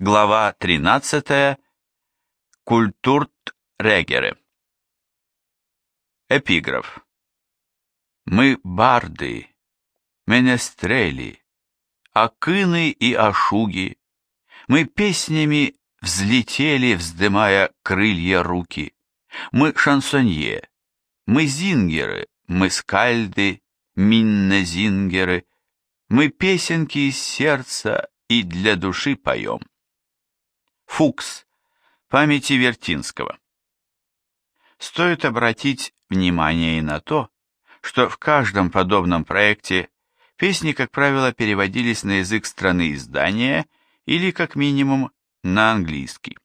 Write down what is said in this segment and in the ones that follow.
Глава 13. Культурт-регеры. Эпиграф. Мы барды, менестрели, акыны и ашуги. Мы песнями взлетели, вздымая крылья руки. Мы шансонье, мы зингеры, мы скальды, миннезингеры. Мы песенки из сердца и для души поем. Фукс. Памяти Вертинского. Стоит обратить внимание и на то, что в каждом подобном проекте песни, как правило, переводились на язык страны издания или, как минимум, на английский.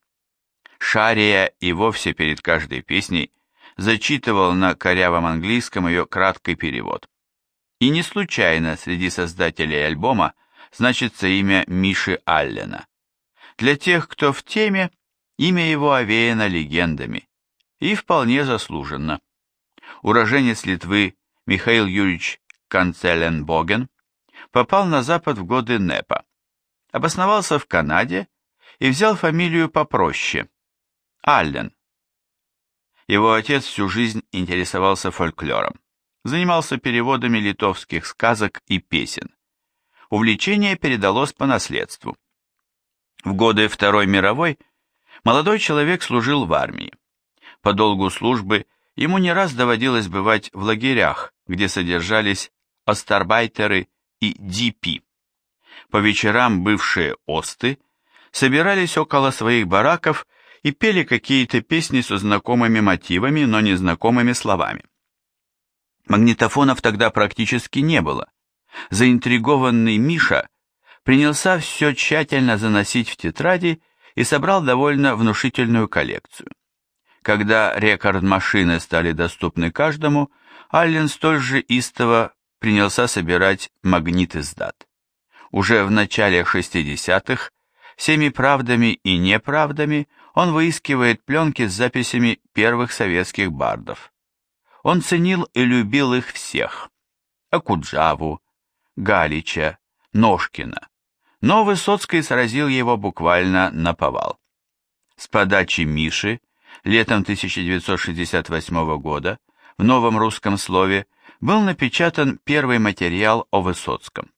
Шария и вовсе перед каждой песней зачитывал на корявом английском ее краткий перевод. И не случайно среди создателей альбома значится имя Миши Аллена. Для тех, кто в теме, имя его овеяно легендами. И вполне заслуженно. Уроженец Литвы Михаил Юрьевич Канцеленбоген попал на Запад в годы НЭПа. Обосновался в Канаде и взял фамилию попроще – Аллен. Его отец всю жизнь интересовался фольклором, занимался переводами литовских сказок и песен. Увлечение передалось по наследству. В годы Второй мировой молодой человек служил в армии. По долгу службы ему не раз доводилось бывать в лагерях, где содержались остарбайтеры и ДП. По вечерам бывшие осты собирались около своих бараков и пели какие-то песни со знакомыми мотивами, но незнакомыми словами. Магнитофонов тогда практически не было. Заинтригованный Миша принялся все тщательно заносить в тетради и собрал довольно внушительную коллекцию. Когда рекорд-машины стали доступны каждому, Аллен столь же истово принялся собирать магнит из дат. Уже в начале 60-х всеми правдами и неправдами он выискивает пленки с записями первых советских бардов. Он ценил и любил их всех. Акуджаву, Галича, Ножкина, но Высоцкий сразил его буквально на повал. С подачи Миши летом 1968 года в новом русском слове был напечатан первый материал о Высоцком.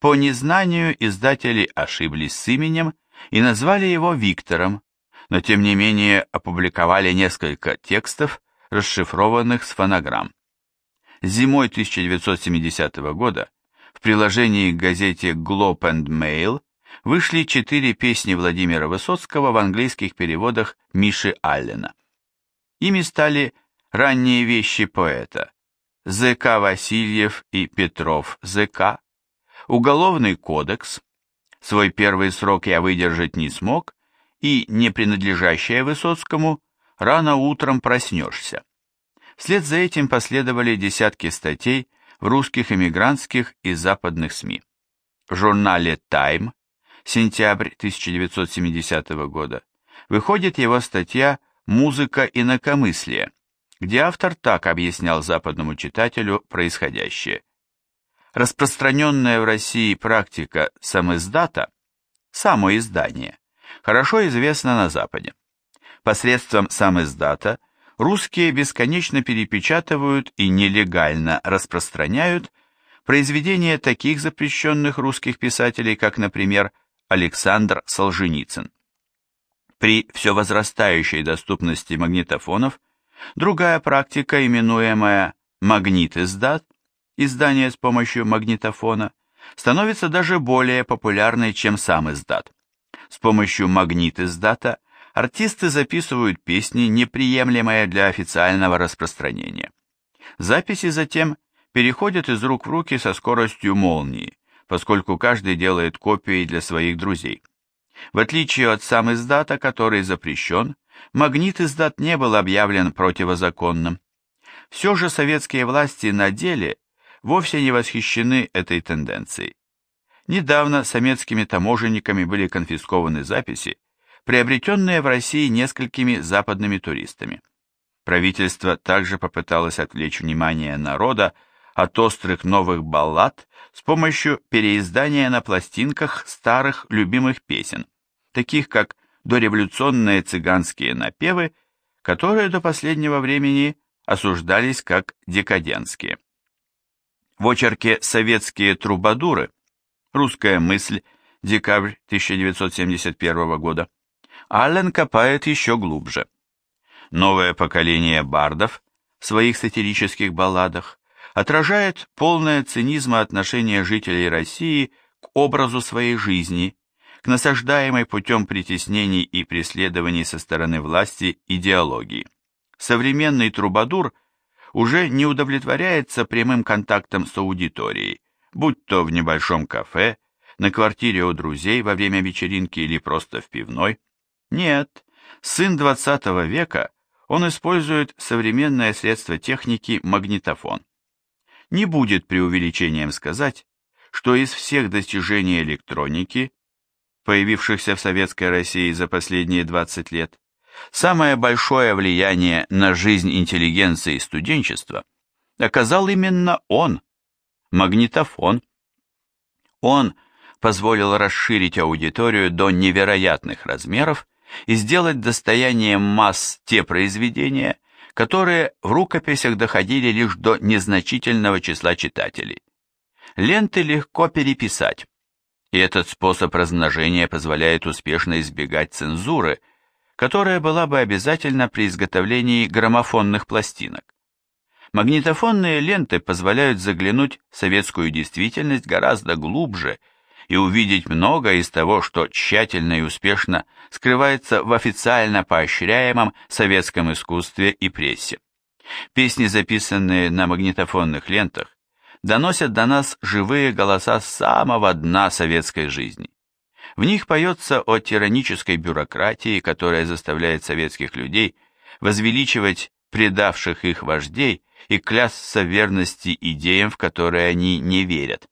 По незнанию издатели ошиблись с именем и назвали его Виктором, но тем не менее опубликовали несколько текстов, расшифрованных с фонограмм. Зимой 1970 года в приложении к газете Globe and Mail вышли четыре песни Владимира Высоцкого в английских переводах Миши Аллена. Ими стали ранние вещи поэта З.К. Васильев и Петров З.К., Уголовный кодекс, свой первый срок я выдержать не смог, и, не принадлежащая Высоцкому, рано утром проснешься. Вслед за этим последовали десятки статей в русских эмигрантских и западных СМИ. В журнале «Тайм» сентябрь 1970 года выходит его статья «Музыка инакомыслия», где автор так объяснял западному читателю происходящее. Распространенная в России практика самиздата, самоиздания, хорошо известна на Западе. Посредством самиздата – русские бесконечно перепечатывают и нелегально распространяют произведения таких запрещенных русских писателей, как, например, Александр Солженицын. При все возрастающей доступности магнитофонов другая практика, именуемая магнит-издат, издание с помощью магнитофона, становится даже более популярной, чем сам издат. С помощью магнит-издата артисты записывают песни, неприемлемые для официального распространения. Записи затем переходят из рук в руки со скоростью молнии, поскольку каждый делает копии для своих друзей. В отличие от сам издата, который запрещен, магнит издат не был объявлен противозаконным. Все же советские власти на деле вовсе не восхищены этой тенденцией. Недавно советскими таможенниками были конфискованы записи, приобретенные в России несколькими западными туристами. Правительство также попыталось отвлечь внимание народа от острых новых баллад с помощью переиздания на пластинках старых любимых песен, таких как дореволюционные цыганские напевы, которые до последнего времени осуждались как декадентские. В очерке «Советские трубадуры» «Русская мысль», декабрь 1971 года, Аллен копает еще глубже. Новое поколение бардов в своих сатирических балладах отражает полное цинизма отношения жителей России к образу своей жизни, к насаждаемой путем притеснений и преследований со стороны власти идеологии. Современный трубадур уже не удовлетворяется прямым контактом с аудиторией, будь то в небольшом кафе, на квартире у друзей во время вечеринки или просто в пивной. Нет, сын 20 века, он использует современное средство техники магнитофон. Не будет преувеличением сказать, что из всех достижений электроники, появившихся в Советской России за последние 20 лет, самое большое влияние на жизнь интеллигенции и студенчества оказал именно он, магнитофон. Он позволил расширить аудиторию до невероятных размеров и сделать достоянием масс те произведения, которые в рукописях доходили лишь до незначительного числа читателей. Ленты легко переписать, и этот способ размножения позволяет успешно избегать цензуры, которая была бы обязательна при изготовлении граммофонных пластинок. Магнитофонные ленты позволяют заглянуть в советскую действительность гораздо глубже и увидеть многое из того, что тщательно и успешно скрывается в официально поощряемом советском искусстве и прессе. Песни, записанные на магнитофонных лентах, доносят до нас живые голоса самого дна советской жизни. В них поется о тиранической бюрократии, которая заставляет советских людей возвеличивать предавших их вождей и клясться верности идеям, в которые они не верят.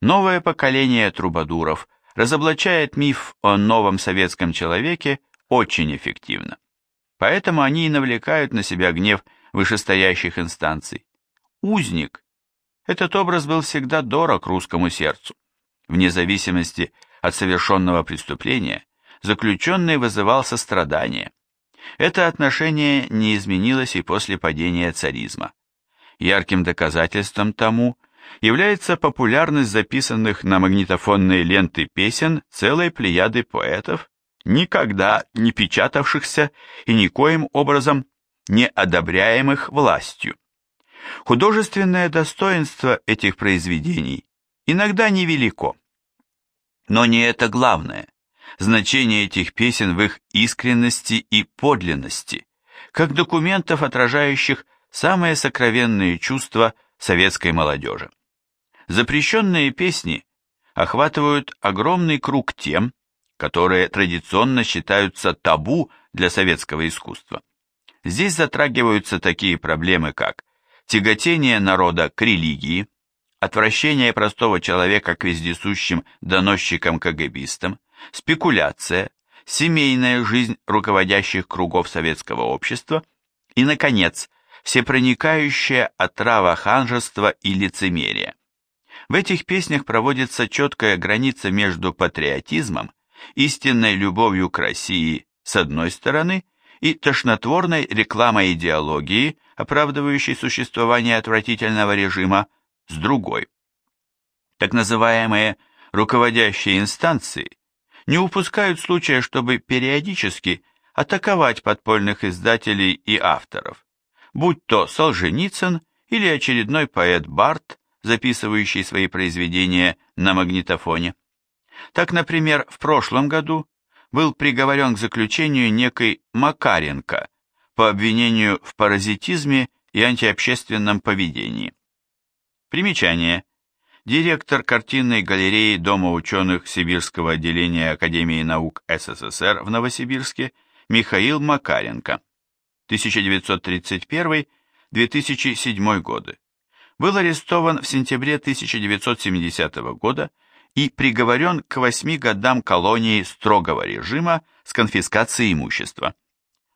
Новое поколение трубадуров разоблачает миф о новом советском человеке очень эффективно. Поэтому они и навлекают на себя гнев вышестоящих инстанций. Узник. Этот образ был всегда дорог русскому сердцу. Вне зависимости от совершенного преступления, заключенный вызывал сострадание. Это отношение не изменилось и после падения царизма. Ярким доказательством тому – является популярность записанных на магнитофонные ленты песен целой плеяды поэтов, никогда не печатавшихся и никоим образом не одобряемых властью. Художественное достоинство этих произведений иногда невелико. Но не это главное. Значение этих песен в их искренности и подлинности, как документов, отражающих самые сокровенные чувства советской молодежи. Запрещенные песни охватывают огромный круг тем, которые традиционно считаются табу для советского искусства. Здесь затрагиваются такие проблемы, как тяготение народа к религии, отвращение простого человека к вездесущим доносчикам-кагабистам, спекуляция, семейная жизнь руководящих кругов советского общества и, наконец, всепроникающая отрава ханжества и лицемерия. В этих песнях проводится четкая граница между патриотизмом, истинной любовью к России с одной стороны и тошнотворной рекламой идеологии, оправдывающей существование отвратительного режима, с другой. Так называемые руководящие инстанции не упускают случая, чтобы периодически атаковать подпольных издателей и авторов, будь то Солженицын или очередной поэт Барт, записывающий свои произведения на магнитофоне. Так, например, в прошлом году был приговорен к заключению некий Макаренко по обвинению в паразитизме и антиобщественном поведении. Примечание. Директор картинной галереи Дома ученых Сибирского отделения Академии наук СССР в Новосибирске Михаил Макаренко. 1931-2007 годы был арестован в сентябре 1970 года и приговорен к восьми годам колонии строгого режима с конфискацией имущества.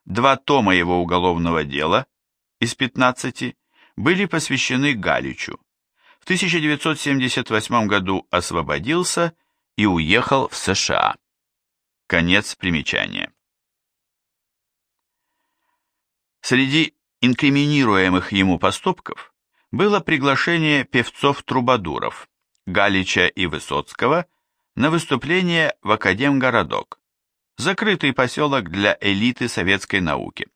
Два тома его уголовного дела из 15 были посвящены Галичу. В 1978 году освободился и уехал в США. Конец примечания. Среди инкриминируемых ему поступков было приглашение певцов-трубадуров Галича и Высоцкого на выступление в Академгородок, закрытый поселок для элиты советской науки.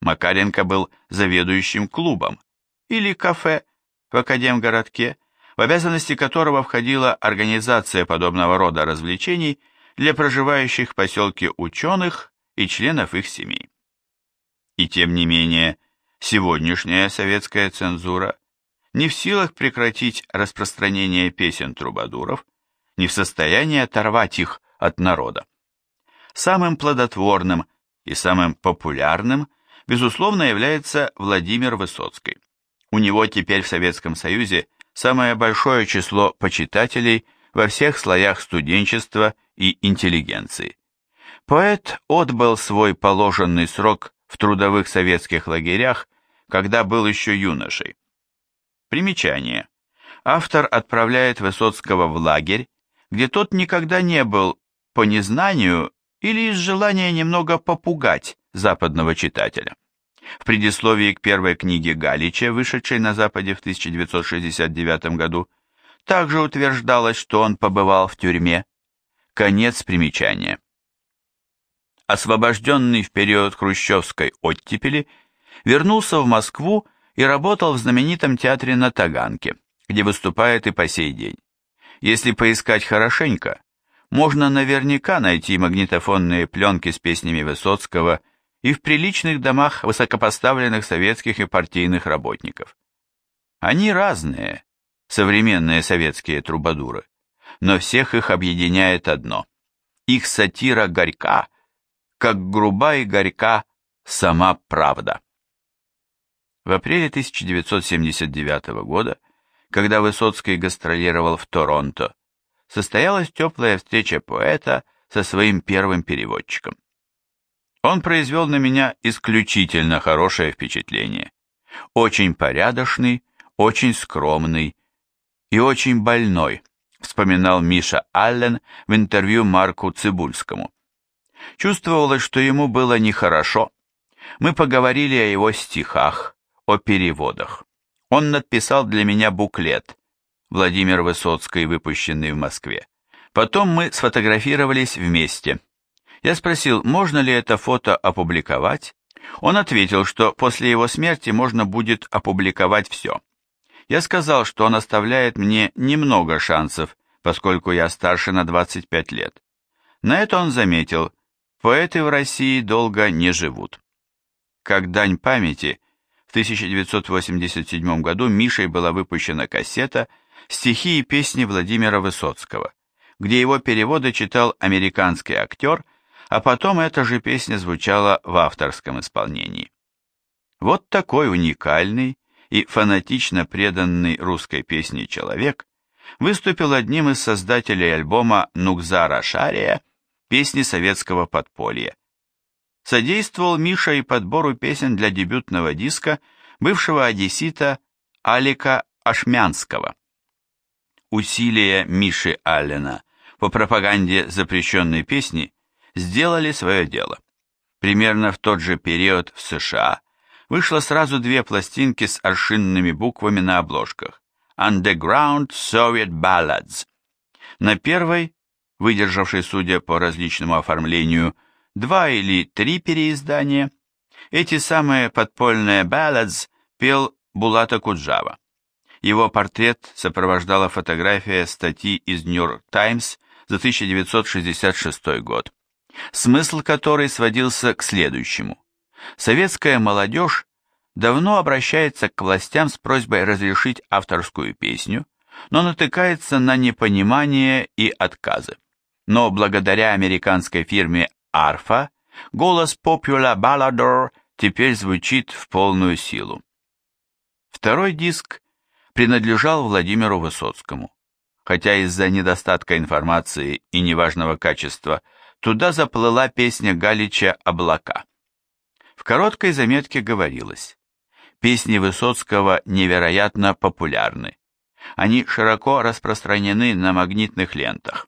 Макаренко был заведующим клубом или кафе в Академгородке, в обязанности которого входила организация подобного рода развлечений для проживающих в поселке ученых и членов их семей. И тем не менее, сегодняшняя советская цензура не в силах прекратить распространение песен трубадуров, не в состоянии оторвать их от народа. Самым плодотворным и самым популярным, безусловно, является Владимир Высоцкий. У него теперь в Советском Союзе самое большое число почитателей во всех слоях студенчества и интеллигенции. Поэт отбыл свой положенный срок в трудовых советских лагерях, когда был еще юношей. Примечание. Автор отправляет Высоцкого в лагерь, где тот никогда не был по незнанию или из желания немного попугать западного читателя. В предисловии к первой книге Галича, вышедшей на Западе в 1969 году, также утверждалось, что он побывал в тюрьме. Конец примечания освобожденный в период хрущевской оттепели, вернулся в Москву и работал в знаменитом театре на Таганке, где выступает и по сей день. Если поискать хорошенько, можно наверняка найти магнитофонные пленки с песнями Высоцкого и в приличных домах высокопоставленных советских и партийных работников. Они разные, современные советские трубадуры, но всех их объединяет одно. Их сатира горька – как груба и горька сама правда. В апреле 1979 года, когда Высоцкий гастролировал в Торонто, состоялась теплая встреча поэта со своим первым переводчиком. Он произвел на меня исключительно хорошее впечатление. Очень порядочный, очень скромный и очень больной, вспоминал Миша Аллен в интервью Марку Цибульскому. Чувствовалось, что ему было нехорошо. Мы поговорили о его стихах, о переводах. Он написал для меня буклет Владимир Высоцкий, выпущенный в Москве. Потом мы сфотографировались вместе. Я спросил, можно ли это фото опубликовать. Он ответил, что после его смерти можно будет опубликовать все. Я сказал, что он оставляет мне немного шансов, поскольку я старше на 25 лет. На это он заметил, Поэты в России долго не живут. Как дань памяти, в 1987 году Мишей была выпущена кассета «Стихи и песни Владимира Высоцкого», где его переводы читал американский актер, а потом эта же песня звучала в авторском исполнении. Вот такой уникальный и фанатично преданный русской песне человек выступил одним из создателей альбома Нукзара Шария песни советского подполья. Содействовал Миша и подбору песен для дебютного диска бывшего одессита Алика Ашмянского. Усилия Миши Аллена по пропаганде запрещенной песни сделали свое дело. Примерно в тот же период в США вышло сразу две пластинки с аршинными буквами на обложках Underground Soviet Ballads. На первой выдержавший, судя по различному оформлению, два или три переиздания, эти самые подпольные ballads пел Булата Куджава. Его портрет сопровождала фотография статьи из York Times за 1966 год, смысл которой сводился к следующему. Советская молодежь давно обращается к властям с просьбой разрешить авторскую песню, но натыкается на непонимание и отказы но благодаря американской фирме Arfa голос Popular Ballador теперь звучит в полную силу. Второй диск принадлежал Владимиру Высоцкому, хотя из-за недостатка информации и неважного качества туда заплыла песня Галича «Облака». В короткой заметке говорилось, песни Высоцкого невероятно популярны. Они широко распространены на магнитных лентах.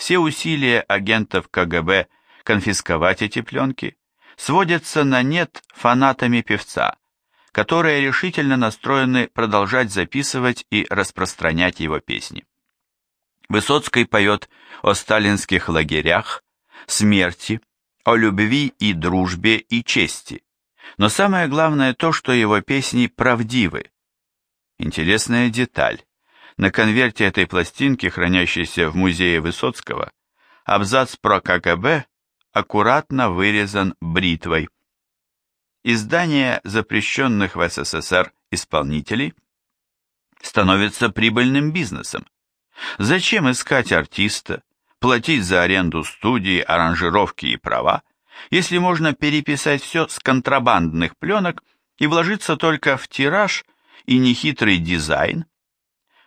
Все усилия агентов КГБ конфисковать эти пленки, сводятся на нет фанатами певца, которые решительно настроены продолжать записывать и распространять его песни. Высоцкий поет о сталинских лагерях, смерти, о любви и дружбе и чести. Но самое главное то, что его песни правдивы. Интересная деталь. На конверте этой пластинки, хранящейся в музее Высоцкого, абзац про КГБ аккуратно вырезан бритвой. Издание запрещенных в СССР исполнителей становится прибыльным бизнесом. Зачем искать артиста, платить за аренду студии, аранжировки и права, если можно переписать все с контрабандных пленок и вложиться только в тираж и нехитрый дизайн?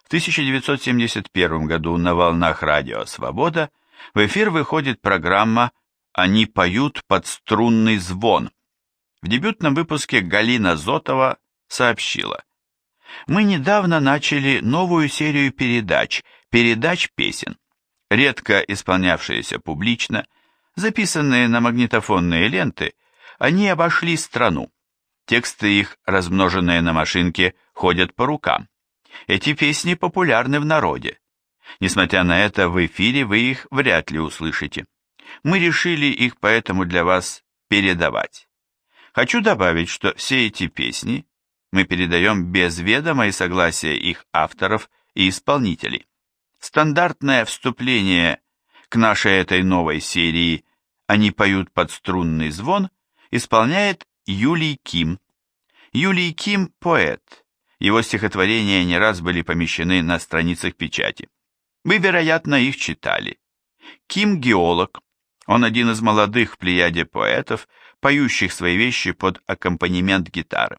В 1971 году на волнах радио «Свобода» в эфир выходит программа «Они поют под струнный звон». В дебютном выпуске Галина Зотова сообщила «Мы недавно начали новую серию передач, передач песен, редко исполнявшиеся публично, записанные на магнитофонные ленты, они обошли страну. Тексты их, размноженные на машинке, ходят по рукам. Эти песни популярны в народе. Несмотря на это, в эфире вы их вряд ли услышите. Мы решили их поэтому для вас передавать. Хочу добавить, что все эти песни мы передаем без ведома и согласия их авторов и исполнителей. Стандартное вступление к нашей этой новой серии «Они поют под струнный звон» исполняет Юлий Ким. Юлий Ким – поэт. Его стихотворения не раз были помещены на страницах печати. Вы, вероятно, их читали. Ким – геолог. Он один из молодых в плеяде поэтов, поющих свои вещи под аккомпанемент гитары.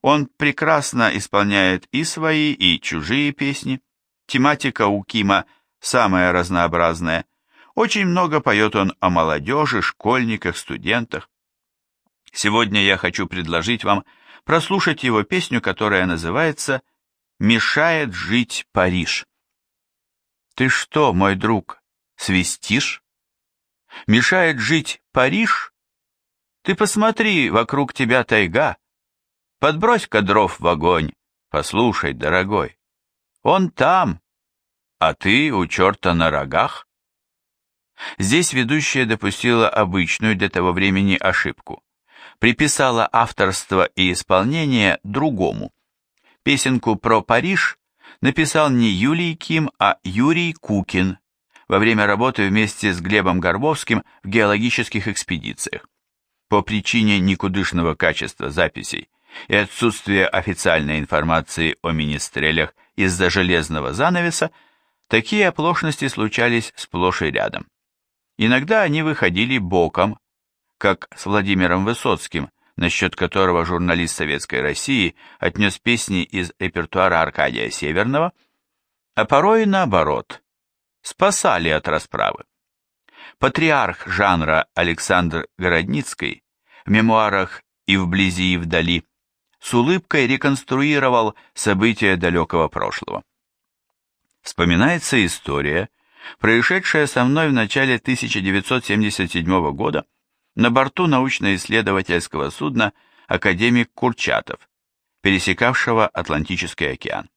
Он прекрасно исполняет и свои, и чужие песни. Тематика у Кима самая разнообразная. Очень много поет он о молодежи, школьниках, студентах. Сегодня я хочу предложить вам прослушать его песню, которая называется «Мешает жить Париж». Ты что, мой друг, свистишь? Мешает жить Париж? Ты посмотри, вокруг тебя тайга. Подбрось-ка дров в огонь, послушай, дорогой. Он там, а ты у черта на рогах. Здесь ведущая допустила обычную для того времени ошибку. Приписала авторство и исполнение другому. Песенку про Париж написал не Юлий Ким, а Юрий Кукин во время работы вместе с Глебом Горбовским в геологических экспедициях. По причине никудышного качества записей и отсутствия официальной информации о министрелях из-за железного занавеса, такие оплошности случались сплошь и рядом. Иногда они выходили боком, как с Владимиром Высоцким, насчет которого журналист Советской России отнес песни из репертуара Аркадия Северного, а порой и наоборот, спасали от расправы. Патриарх жанра Александр Городницкий в мемуарах «И вблизи, и вдали» с улыбкой реконструировал события далекого прошлого. Вспоминается история, происшедшая со мной в начале 1977 года, на борту научно-исследовательского судна академик Курчатов, пересекавшего Атлантический океан.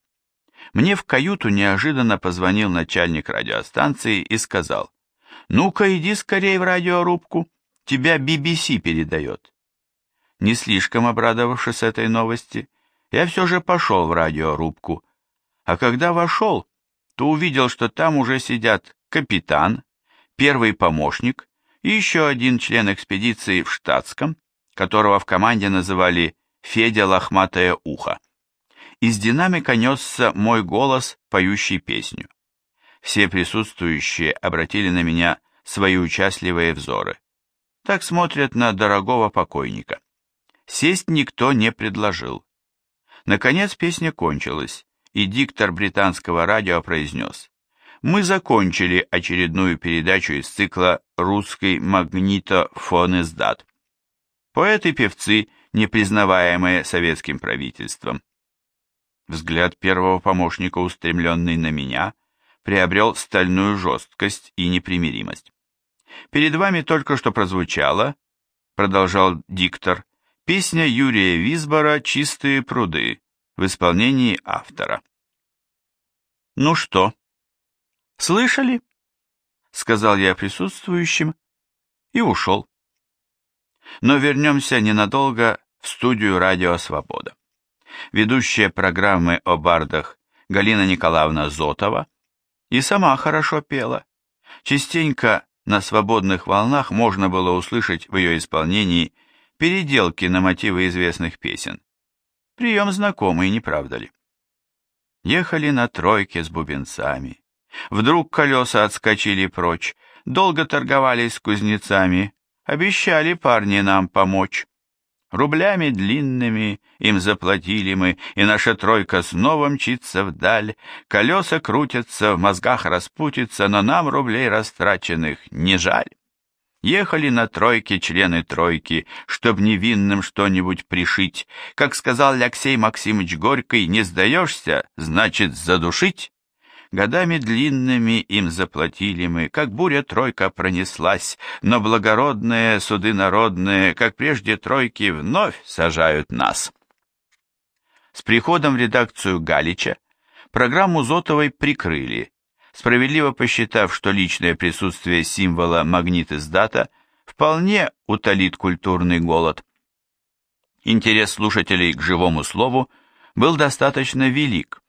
Мне в каюту неожиданно позвонил начальник радиостанции и сказал, «Ну-ка, иди скорее в радиорубку, тебя BBC передает». Не слишком обрадовавшись этой новости, я все же пошел в радиорубку, а когда вошел, то увидел, что там уже сидят капитан, первый помощник и еще один член экспедиции в штатском, которого в команде называли Федя Лохматое Ухо. Из динамика несся мой голос, поющий песню. Все присутствующие обратили на меня свои участливые взоры. Так смотрят на дорогого покойника. Сесть никто не предложил. Наконец песня кончилась, и диктор британского радио произнес мы закончили очередную передачу из цикла «Русский магнитофон издат». Поэты-певцы, не признаваемые советским правительством. Взгляд первого помощника, устремленный на меня, приобрел стальную жесткость и непримиримость. Перед вами только что прозвучала, продолжал диктор, песня Юрия Висбора «Чистые пруды» в исполнении автора. «Ну что, слышали?» — сказал я присутствующим и ушел. Но вернемся ненадолго в студию «Радио Свобода». Ведущая программы о бардах Галина Николаевна Зотова и сама хорошо пела. Частенько на свободных волнах можно было услышать в ее исполнении переделки на мотивы известных песен. Прием знакомый, не правда ли? Ехали на тройке с бубенцами. Вдруг колеса отскочили прочь, долго торговались с кузнецами, обещали парни нам помочь. Рублями длинными им заплатили мы, и наша тройка снова мчится вдаль. Колеса крутятся, в мозгах распутится, но нам рублей растраченных не жаль. Ехали на тройке члены тройки, чтоб невинным что-нибудь пришить. Как сказал Алексей Максимович Горький, не сдаешься, значит задушить. Годами длинными им заплатили мы, как буря тройка пронеслась, но благородные суды народные, как прежде тройки, вновь сажают нас. С приходом в редакцию Галича программу Зотовой прикрыли, справедливо посчитав, что личное присутствие символа магнит издата вполне утолит культурный голод. Интерес слушателей к живому слову был достаточно велик,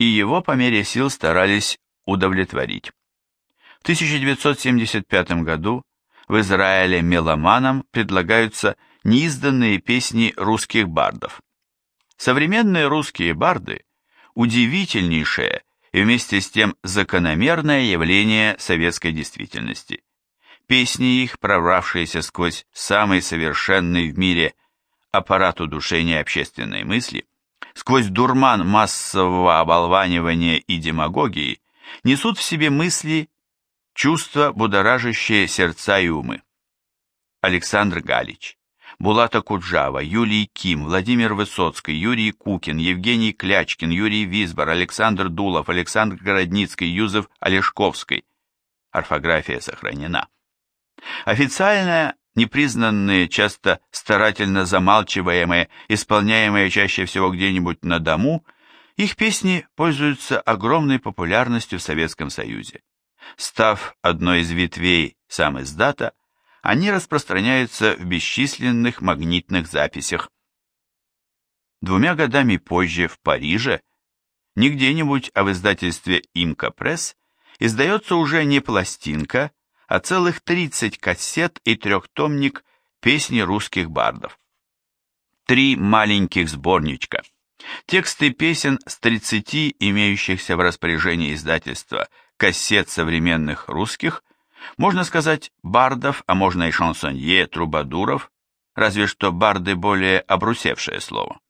и его по мере сил старались удовлетворить. В 1975 году в Израиле меломанам предлагаются неизданные песни русских бардов. Современные русские барды – удивительнейшее и вместе с тем закономерное явление советской действительности. Песни их, прорвавшиеся сквозь самый совершенный в мире аппарат удушения общественной мысли, сквозь дурман массового оболванивания и демагогии, несут в себе мысли, чувства, будоражащие сердца и умы. Александр Галич, Булата Куджава, Юлий Ким, Владимир Высоцкий, Юрий Кукин, Евгений Клячкин, Юрий Висбор, Александр Дулов, Александр Городницкий, Юзеф Олешковский. Орфография сохранена. Официальная непризнанные, часто старательно замалчиваемые, исполняемые чаще всего где-нибудь на дому, их песни пользуются огромной популярностью в Советском Союзе. Став одной из ветвей сам издата, они распространяются в бесчисленных магнитных записях. Двумя годами позже в Париже, не где-нибудь, а в издательстве «Имка Пресс», издается уже не пластинка, а целых 30 кассет и трехтомник песни русских бардов. Три маленьких сборничка. Тексты песен с 30 имеющихся в распоряжении издательства кассет современных русских, можно сказать, бардов, а можно и шансонье, трубадуров, разве что барды более обрусевшее слово.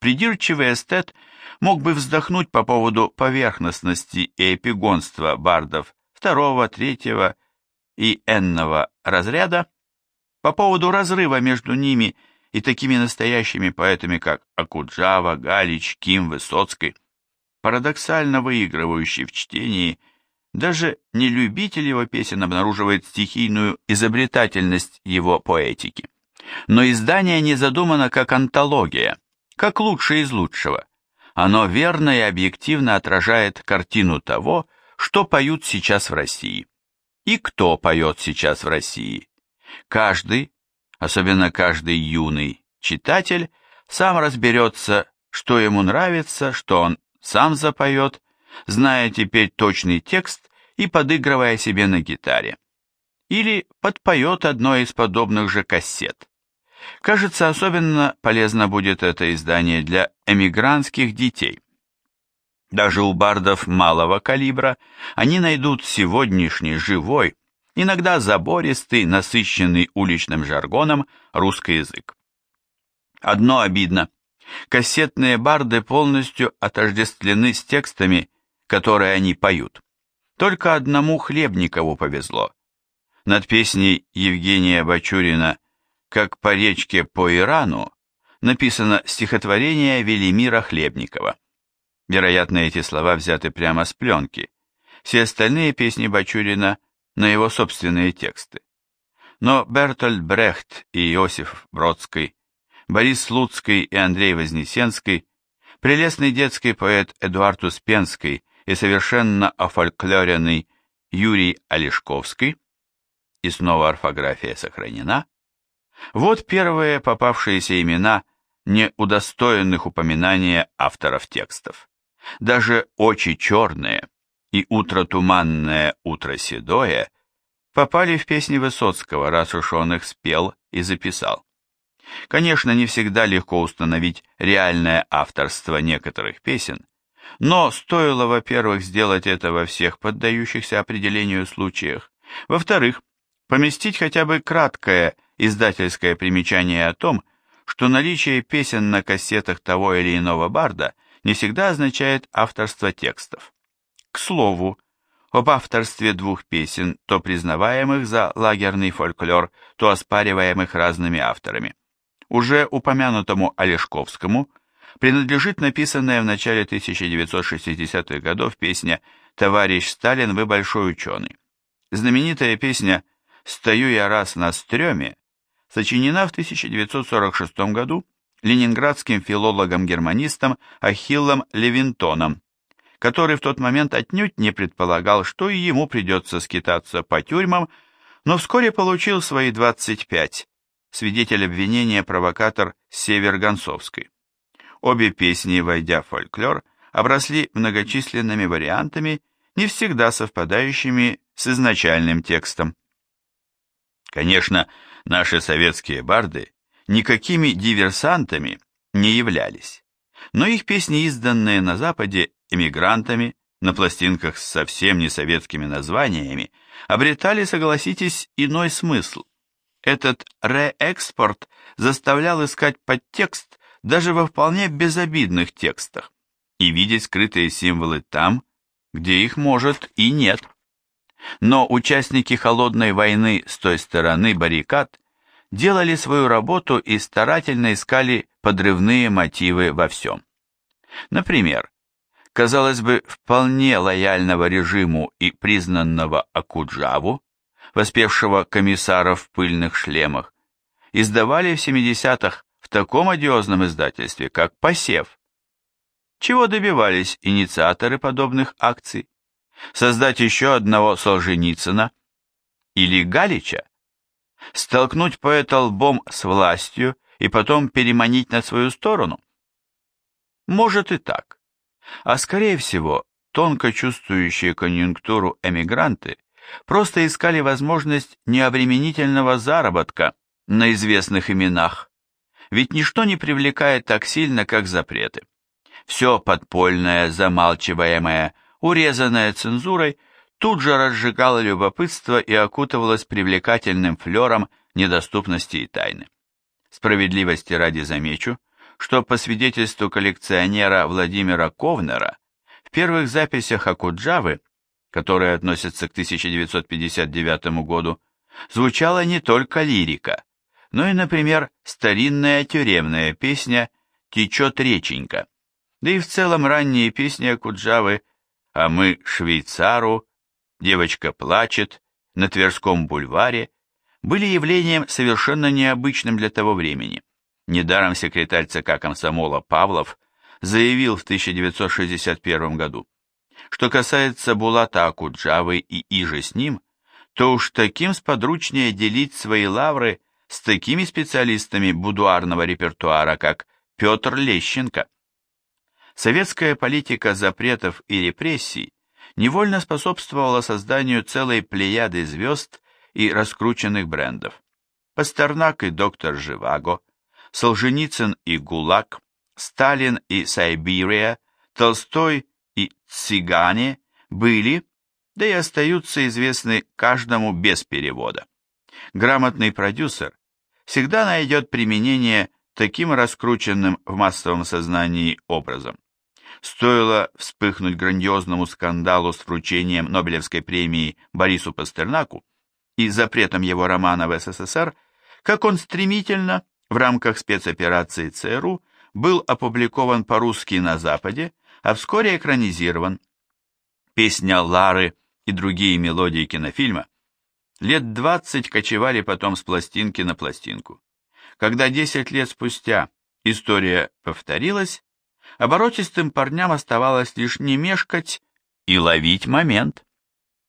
Придирчивый эстет мог бы вздохнуть по поводу поверхностности и эпигонства бардов второго, третьего и энного разряда, по поводу разрыва между ними и такими настоящими поэтами, как Акуджава, Галич, Ким, Высоцкий, парадоксально выигрывающий в чтении, даже не любитель его песен обнаруживает стихийную изобретательность его поэтики. Но издание не задумано как антология, как лучшее из лучшего. Оно верно и объективно отражает картину того, что поют сейчас в России и кто поет сейчас в России. Каждый, особенно каждый юный читатель, сам разберется, что ему нравится, что он сам запоет, зная теперь точный текст и подыгрывая себе на гитаре. Или подпоет одной из подобных же кассет. Кажется, особенно полезно будет это издание для эмигрантских детей. Даже у бардов малого калибра они найдут сегодняшний живой, иногда забористый, насыщенный уличным жаргоном русский язык. Одно обидно. Кассетные барды полностью отождествлены с текстами, которые они поют. Только одному Хлебникову повезло. Над песней Евгения Бачурина «Как по речке по Ирану» написано стихотворение Велимира Хлебникова. Вероятно, эти слова взяты прямо с пленки. Все остальные песни Бачурина на его собственные тексты. Но Бертольд Брехт и Иосиф Бродский, Борис Слуцкий и Андрей Вознесенский, прелестный детский поэт Эдуард Успенский и совершенно офольклоренный Юрий Олешковский, и снова орфография сохранена, вот первые попавшиеся имена не удостоенных упоминания авторов текстов. Даже «Очи черные» и «Утро туманное, утро седое» попали в песни Высоцкого, раз уж он их спел и записал. Конечно, не всегда легко установить реальное авторство некоторых песен, но стоило, во-первых, сделать это во всех поддающихся определению случаях, во-вторых, поместить хотя бы краткое издательское примечание о том, что наличие песен на кассетах того или иного барда не всегда означает авторство текстов. К слову, об авторстве двух песен, то признаваемых за лагерный фольклор, то оспариваемых разными авторами. Уже упомянутому Олешковскому принадлежит написанная в начале 1960-х годов песня «Товарищ Сталин, вы большой ученый». Знаменитая песня «Стою я раз на стреме» сочинена в 1946 году ленинградским филологом-германистом Ахиллом Левинтоном, который в тот момент отнюдь не предполагал, что и ему придется скитаться по тюрьмам, но вскоре получил свои 25, свидетель обвинения провокатор Север Гонцовской. Обе песни, войдя в фольклор, обросли многочисленными вариантами, не всегда совпадающими с изначальным текстом. Конечно, наши советские барды никакими диверсантами не являлись, но их песни, изданные на Западе эмигрантами, на пластинках с совсем не советскими названиями, обретали, согласитесь, иной смысл. Этот реэкспорт заставлял искать подтекст даже во вполне безобидных текстах и видеть скрытые символы там, где их может и нет. Но участники холодной войны с той стороны баррикад делали свою работу и старательно искали подрывные мотивы во всем. Например, казалось бы, вполне лояльного режиму и признанного Акуджаву, воспевшего комиссаров в пыльных шлемах, издавали в 70-х в таком одиозном издательстве, как «Посев». Чего добивались инициаторы подобных акций? создать еще одного Солженицына или Галича, столкнуть поэта лбом с властью и потом переманить на свою сторону? Может и так. А скорее всего, тонко чувствующие конъюнктуру эмигранты просто искали возможность необременительного заработка на известных именах. Ведь ничто не привлекает так сильно, как запреты. Все подпольное, замалчиваемое, урезанная цензурой, тут же разжигала любопытство и окутывалась привлекательным флером недоступности и тайны. Справедливости ради замечу, что по свидетельству коллекционера Владимира Ковнера, в первых записях Акуджавы, которые относятся к 1959 году, звучала не только лирика, но и, например, старинная тюремная песня «Течет реченька», да и в целом ранние песни Акуджавы а мы швейцару, девочка плачет, на Тверском бульваре, были явлением совершенно необычным для того времени. Недаром секретарь ЦК комсомола Павлов заявил в 1961 году, что касается Булата Акуджавы и иже с ним, то уж таким сподручнее делить свои лавры с такими специалистами будуарного репертуара, как Петр Лещенко. Советская политика запретов и репрессий невольно способствовала созданию целой плеяды звезд и раскрученных брендов. Пастернак и доктор Живаго, Солженицын и ГУЛАГ, Сталин и Сайбирия, Толстой и Цыгане были, да и остаются известны каждому без перевода. Грамотный продюсер всегда найдет применение таким раскрученным в массовом сознании образом. Стоило вспыхнуть грандиозному скандалу с вручением Нобелевской премии Борису Пастернаку и запретом его романа в СССР, как он стремительно в рамках спецоперации ЦРУ был опубликован по-русски на Западе, а вскоре экранизирован. Песня Лары и другие мелодии кинофильма Лет двадцать кочевали потом с пластинки на пластинку. Когда десять лет спустя история повторилась, оборотистым парням оставалось лишь не мешкать и ловить момент.